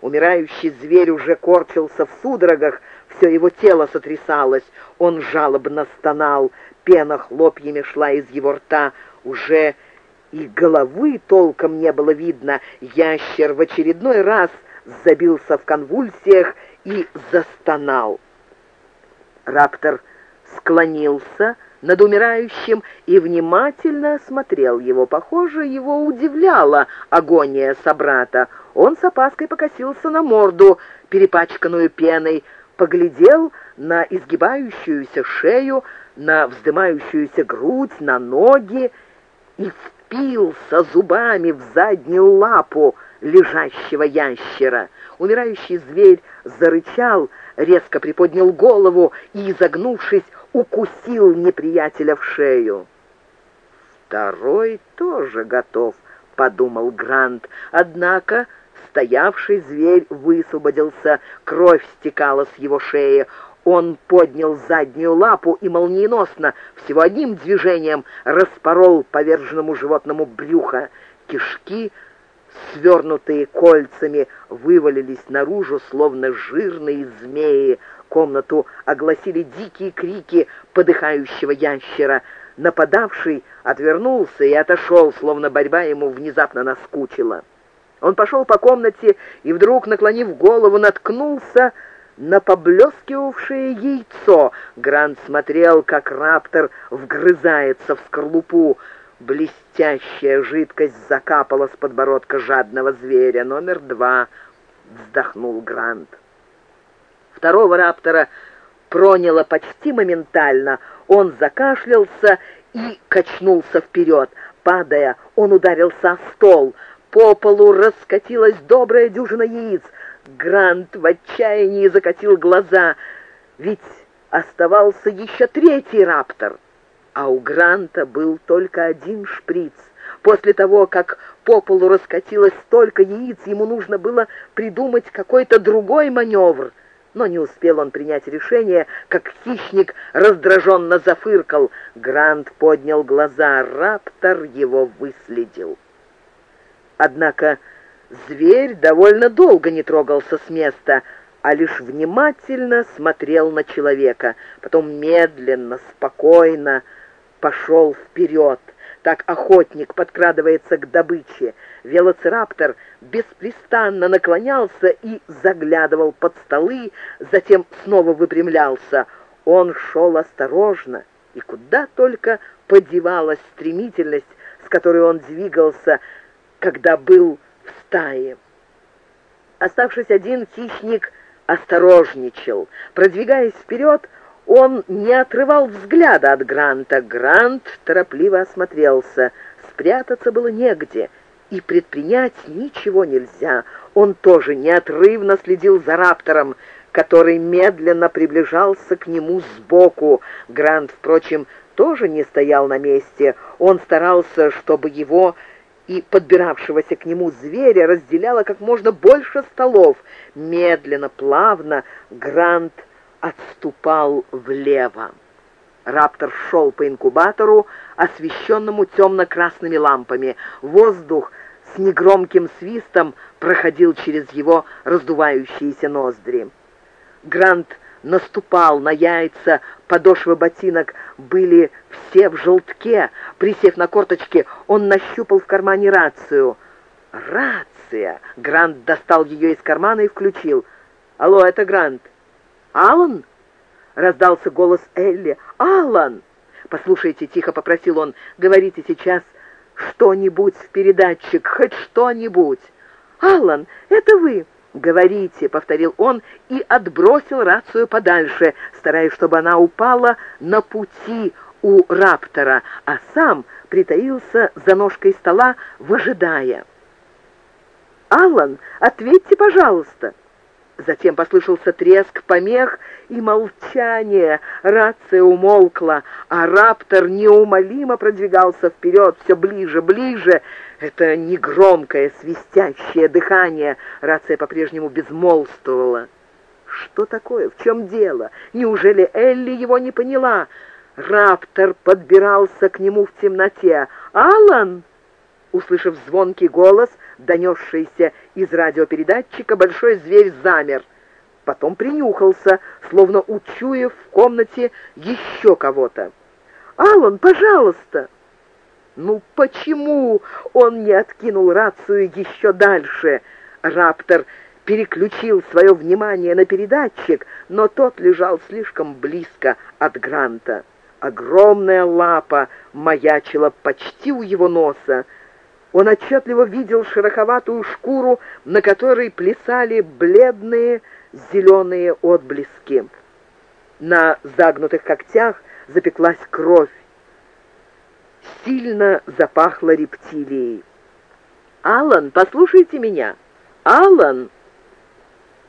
Умирающий зверь уже корчился в судорогах, все его тело сотрясалось, он жалобно стонал, пена хлопьями шла из его рта, уже и головы толком не было видно. Ящер в очередной раз забился в конвульсиях и застонал. Раптор склонился над умирающим и внимательно осмотрел его. Похоже, его удивляла агония собрата. Он с опаской покосился на морду, перепачканную пеной, поглядел на изгибающуюся шею, на вздымающуюся грудь, на ноги и впился зубами в заднюю лапу лежащего ящера. Умирающий зверь зарычал, резко приподнял голову и, изогнувшись, укусил неприятеля в шею. «Второй тоже готов», — подумал Грант, однако стоявший зверь высвободился, кровь стекала с его шеи. Он поднял заднюю лапу и молниеносно, всего одним движением, распорол поверженному животному брюхо. Кишки, свернутые кольцами, вывалились наружу, словно жирные змеи. Комнату огласили дикие крики подыхающего ящера. Нападавший отвернулся и отошел, словно борьба ему внезапно наскучила. Он пошел по комнате и вдруг, наклонив голову, наткнулся на поблескивавшее яйцо. Грант смотрел, как раптор вгрызается в скорлупу. Блестящая жидкость закапала с подбородка жадного зверя. Номер два вздохнул Грант. Второго раптора проняло почти моментально. Он закашлялся и качнулся вперед. Падая, он ударился о стол — по полу раскатилась добрая дюжина яиц. Грант в отчаянии закатил глаза, ведь оставался еще третий раптор. А у Гранта был только один шприц. После того, как по полу раскатилось столько яиц, ему нужно было придумать какой-то другой маневр. Но не успел он принять решение, как хищник раздраженно зафыркал. Грант поднял глаза, раптор его выследил. Однако зверь довольно долго не трогался с места, а лишь внимательно смотрел на человека. Потом медленно, спокойно пошел вперед. Так охотник подкрадывается к добыче. Велоцираптор беспрестанно наклонялся и заглядывал под столы, затем снова выпрямлялся. Он шел осторожно, и куда только подевалась стремительность, с которой он двигался, когда был в стае. Оставшись один, хищник осторожничал. Продвигаясь вперед, он не отрывал взгляда от Гранта. Грант торопливо осмотрелся. Спрятаться было негде, и предпринять ничего нельзя. Он тоже неотрывно следил за раптором, который медленно приближался к нему сбоку. Грант, впрочем, тоже не стоял на месте. Он старался, чтобы его и подбиравшегося к нему зверя разделяло как можно больше столов. Медленно, плавно Грант отступал влево. Раптор шел по инкубатору, освещенному темно-красными лампами. Воздух с негромким свистом проходил через его раздувающиеся ноздри. Грант наступал на яйца, подошвы ботинок были все в желтке. Присев на корточки, он нащупал в кармане рацию. «Рация!» Грант достал ее из кармана и включил. «Алло, это Грант». «Алан?» — раздался голос Элли. «Алан!» «Послушайте», — тихо попросил он, — «говорите сейчас что-нибудь в передатчик, хоть что-нибудь». «Алан, это вы!» «Говорите», — повторил он и отбросил рацию подальше, стараясь, чтобы она упала на пути у раптора, а сам притаился за ножкой стола, выжидая. «Аллан, ответьте, пожалуйста!» Затем послышался треск помех и молчание. Рация умолкла, а раптор неумолимо продвигался вперед, все ближе, ближе. Это негромкое, свистящее дыхание. Рация по-прежнему безмолвствовала. Что такое? В чем дело? Неужели Элли его не поняла? Раптор подбирался к нему в темноте. «Алан!» Услышав звонкий голос, донесшейся из радиопередатчика, большой зверь замер. Потом принюхался, словно учуяв в комнате еще кого-то. «Аллан, пожалуйста!» Ну почему он не откинул рацию еще дальше? Раптор переключил свое внимание на передатчик, но тот лежал слишком близко от Гранта. Огромная лапа маячила почти у его носа. Он отчетливо видел шероховатую шкуру, на которой плясали бледные зеленые отблески. На загнутых когтях запеклась кровь. Сильно запахло рептилией. «Алан, послушайте меня! Алан!»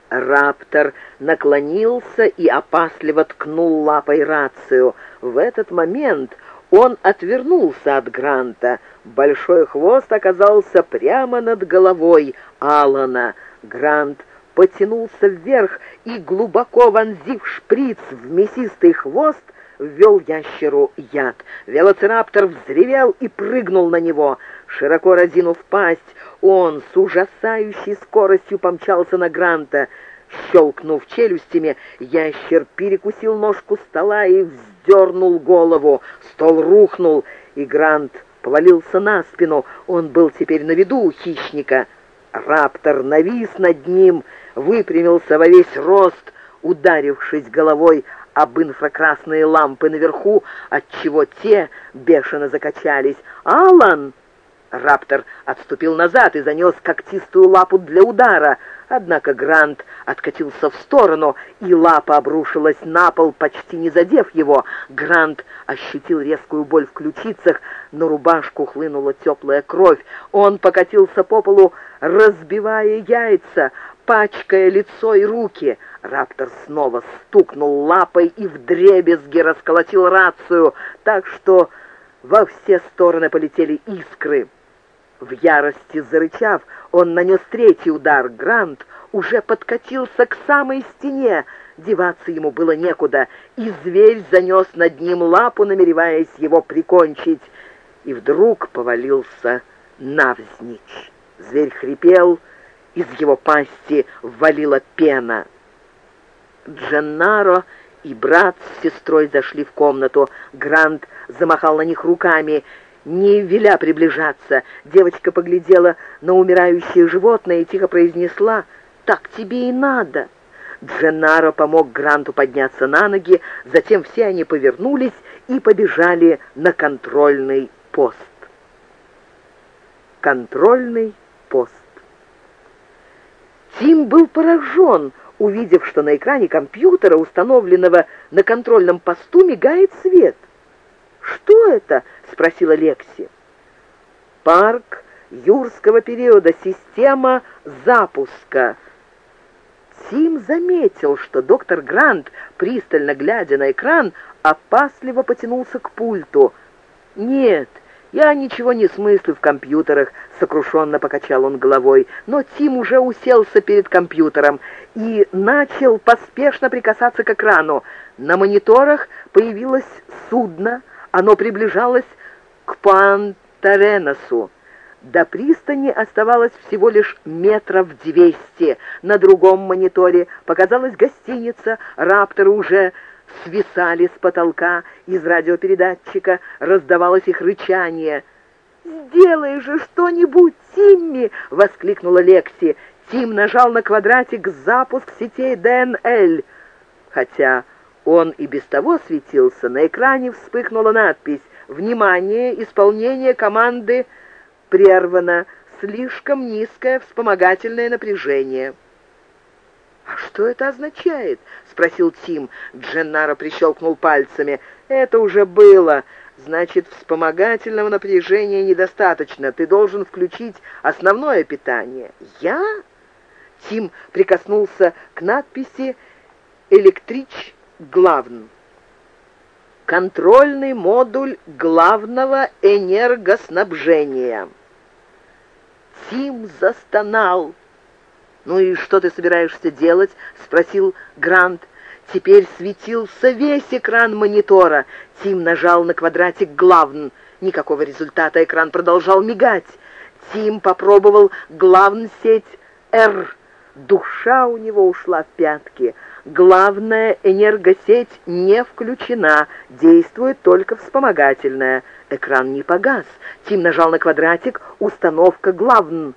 Раптор наклонился и опасливо ткнул лапой рацию. В этот момент он отвернулся от Гранта. Большой хвост оказался прямо над головой Алана. Грант потянулся вверх и, глубоко вонзив шприц в мясистый хвост, ввел ящеру яд. Велоцираптор взревел и прыгнул на него. Широко разинув пасть, он с ужасающей скоростью помчался на Гранта. Щелкнув челюстями, ящер перекусил ножку стола и вздернул голову. Стол рухнул, и Грант повалился на спину. Он был теперь на виду у хищника. Раптор навис над ним, выпрямился во весь рост, ударившись головой об инфракрасные лампы наверху, отчего те бешено закачались. «Алан!» Раптор отступил назад и занес когтистую лапу для удара. Однако Грант откатился в сторону, и лапа обрушилась на пол, почти не задев его. Грант ощутил резкую боль в ключицах, на рубашку хлынула теплая кровь. Он покатился по полу, разбивая яйца, пачкая лицо и руки. Раптор снова стукнул лапой и вдребезги расколотил рацию, так что во все стороны полетели искры. В ярости зарычав, он нанес третий удар. Грант уже подкатился к самой стене. Деваться ему было некуда, и зверь занес над ним лапу, намереваясь его прикончить, и вдруг повалился навзничь. Зверь хрипел, из его пасти валила пена. Дженнаро и брат с сестрой зашли в комнату. Грант замахал на них руками не веля приближаться. Девочка поглядела на умирающее животное и тихо произнесла «Так тебе и надо». Дженаро помог Гранту подняться на ноги, затем все они повернулись и побежали на контрольный пост. Контрольный пост. Тим был поражен, увидев, что на экране компьютера, установленного на контрольном посту, мигает свет — «Что это?» — спросила Лекси. «Парк юрского периода. Система запуска». Тим заметил, что доктор Грант, пристально глядя на экран, опасливо потянулся к пульту. «Нет, я ничего не смыслю в компьютерах», — сокрушенно покачал он головой. Но Тим уже уселся перед компьютером и начал поспешно прикасаться к экрану. На мониторах появилось судно, оно приближалось к Пантареносу. До пристани оставалось всего лишь метров двести. На другом мониторе показалась гостиница, рапторы уже свисали с потолка, из радиопередатчика раздавалось их рычание. «Сделай же что-нибудь, Тимми!» — воскликнула Лекси. Тим нажал на квадратик «Запуск сетей ДНЛ», хотя он и без того светился. На экране вспыхнула надпись «Внимание! Исполнение команды прервано. Слишком низкое вспомогательное напряжение». «А что это означает?» — спросил Тим. Дженнаро прищелкнул пальцами. «Это уже было. Значит, вспомогательного напряжения недостаточно. Ты должен включить основное питание». «Я?» Тим прикоснулся к надписи «Электрич главным. Контрольный модуль главного энергоснабжения. Тим застонал. «Ну и что ты собираешься делать?» — спросил Грант. Теперь светился весь экран монитора. Тим нажал на квадратик «Главн». Никакого результата, экран продолжал мигать. Тим попробовал главнсеть «Р». Душа у него ушла в пятки. Главная энергосеть не включена, действует только вспомогательная. Экран не погас. Тим нажал на квадратик «Установка главн».